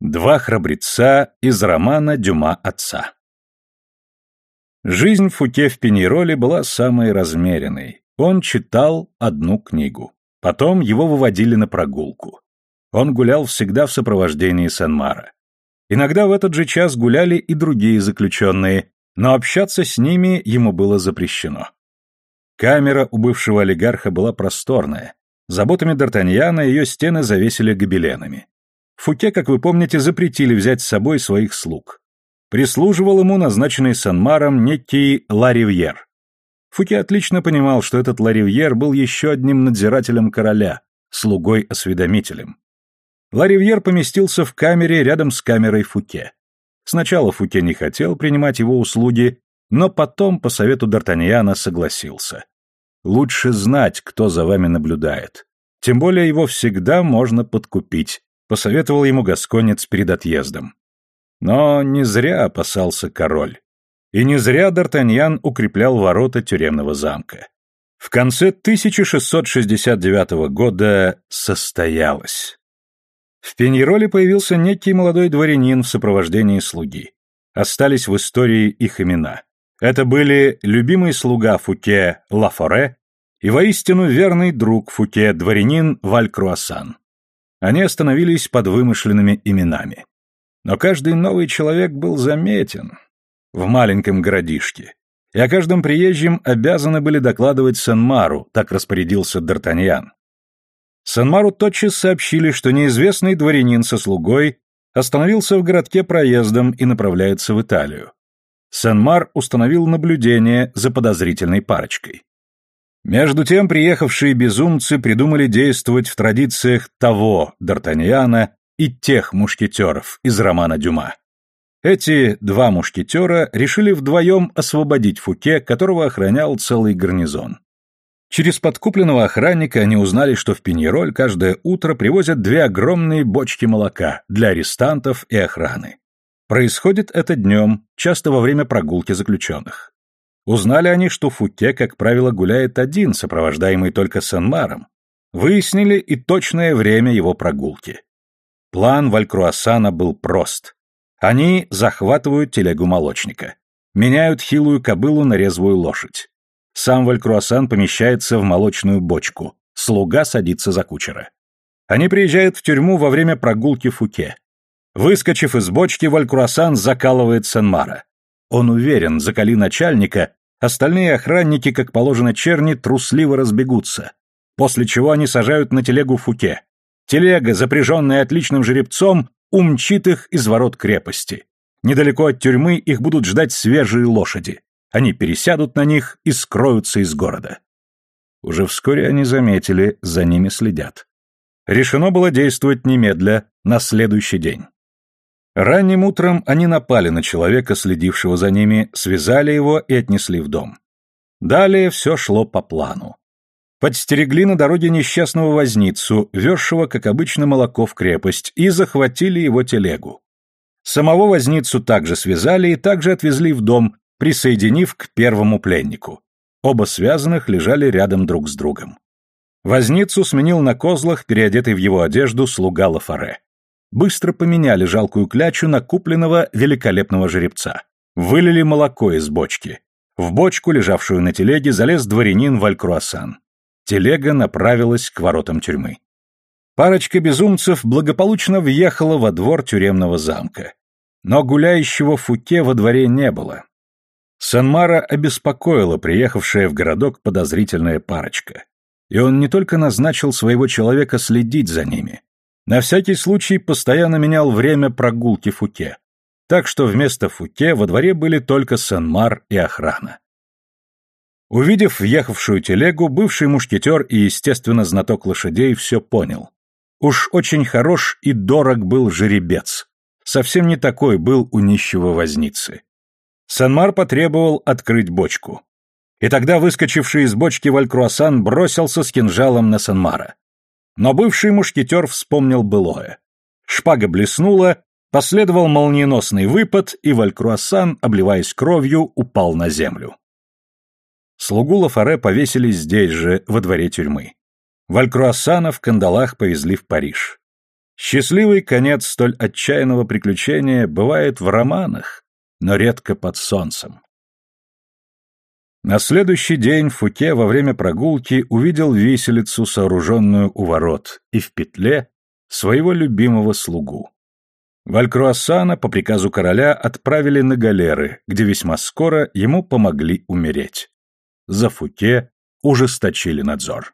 Два храбреца из романа Дюма отца. Жизнь Фуке в Пеньероле была самой размеренной. Он читал одну книгу. Потом его выводили на прогулку. Он гулял всегда в сопровождении Сен-Мара. Иногда в этот же час гуляли и другие заключенные, но общаться с ними ему было запрещено. Камера у бывшего олигарха была просторная. Заботами Д'Артаньяна ее стены завесили гобеленами. Фуке, как вы помните, запретили взять с собой своих слуг. Прислуживал ему назначенный Санмаром некий Ларивьер. Фуке отлично понимал, что этот Ларивьер был еще одним надзирателем короля, слугой-осведомителем. Ларивьер поместился в камере рядом с камерой Фуке. Сначала Фуке не хотел принимать его услуги, но потом, по совету Д'Артаньяна, согласился. Лучше знать, кто за вами наблюдает. Тем более его всегда можно подкупить посоветовал ему гасконец перед отъездом. Но не зря опасался король. И не зря Д'Артаньян укреплял ворота тюремного замка. В конце 1669 года состоялось. В Пеньероле появился некий молодой дворянин в сопровождении слуги. Остались в истории их имена. Это были любимый слуга Фуке Лафоре и воистину верный друг Фуке, дворянин Валькруасан. Они остановились под вымышленными именами. Но каждый новый человек был заметен в маленьком городишке, и о каждом приезжем обязаны были докладывать Сен-Мару, так распорядился Д'Артаньян. Сен-Мару тотчас сообщили, что неизвестный дворянин со слугой остановился в городке проездом и направляется в Италию. Сен-Мар установил наблюдение за подозрительной парочкой. Между тем приехавшие безумцы придумали действовать в традициях того Д'Артаньяна и тех мушкетеров из романа Дюма. Эти два мушкетера решили вдвоем освободить Фуке, которого охранял целый гарнизон. Через подкупленного охранника они узнали, что в Пиньероль каждое утро привозят две огромные бочки молока для арестантов и охраны. Происходит это днем, часто во время прогулки заключенных. Узнали они, что Фуке, как правило, гуляет один, сопровождаемый только Сен-Маром. Выяснили и точное время его прогулки. План Валькруассана был прост. Они захватывают телегу молочника. Меняют хилую кобылу на резвую лошадь. Сам Валькруассан помещается в молочную бочку. Слуга садится за кучера. Они приезжают в тюрьму во время прогулки Фуке. Выскочив из бочки, Валькруассан закалывает Сен-Мара. Он уверен, закали начальника, остальные охранники, как положено черни, трусливо разбегутся, после чего они сажают на телегу Фуке. Телега, запряженная отличным жеребцом, умчит их из ворот крепости. Недалеко от тюрьмы их будут ждать свежие лошади. Они пересядут на них и скроются из города. Уже вскоре они заметили, за ними следят. Решено было действовать немедля, на следующий день. Ранним утром они напали на человека, следившего за ними, связали его и отнесли в дом. Далее все шло по плану. Подстерегли на дороге несчастного возницу, везшего, как обычно, молоко в крепость, и захватили его телегу. Самого возницу также связали и также отвезли в дом, присоединив к первому пленнику. Оба связанных лежали рядом друг с другом. Возницу сменил на козлах, переодетый в его одежду, слуга Лафаре быстро поменяли жалкую клячу на купленного великолепного жеребца. Вылили молоко из бочки. В бочку, лежавшую на телеге, залез дворянин Валькруасан. Телега направилась к воротам тюрьмы. Парочка безумцев благополучно въехала во двор тюремного замка. Но гуляющего Фуке во дворе не было. Санмара обеспокоила приехавшая в городок подозрительная парочка. И он не только назначил своего человека следить за ними, на всякий случай постоянно менял время прогулки Фуке. Так что вместо Фуке во дворе были только Сен-Мар и охрана. Увидев въехавшую телегу, бывший мушкетер и, естественно, знаток лошадей все понял. Уж очень хорош и дорог был жеребец. Совсем не такой был у нищего возницы. Санмар потребовал открыть бочку. И тогда выскочивший из бочки Валькруасан бросился с кинжалом на Санмара. Но бывший мушкетер вспомнил былое. Шпага блеснула, последовал молниеносный выпад, и Валькруассан, обливаясь кровью, упал на землю. Слугу Лафаре повесили здесь же, во дворе тюрьмы. Валькруассана в кандалах повезли в Париж. Счастливый конец столь отчаянного приключения бывает в романах, но редко под солнцем. На следующий день Фуке во время прогулки увидел виселицу, сооруженную у ворот, и в петле своего любимого слугу. Валькруассана по приказу короля отправили на галеры, где весьма скоро ему помогли умереть. За Фуке ужесточили надзор.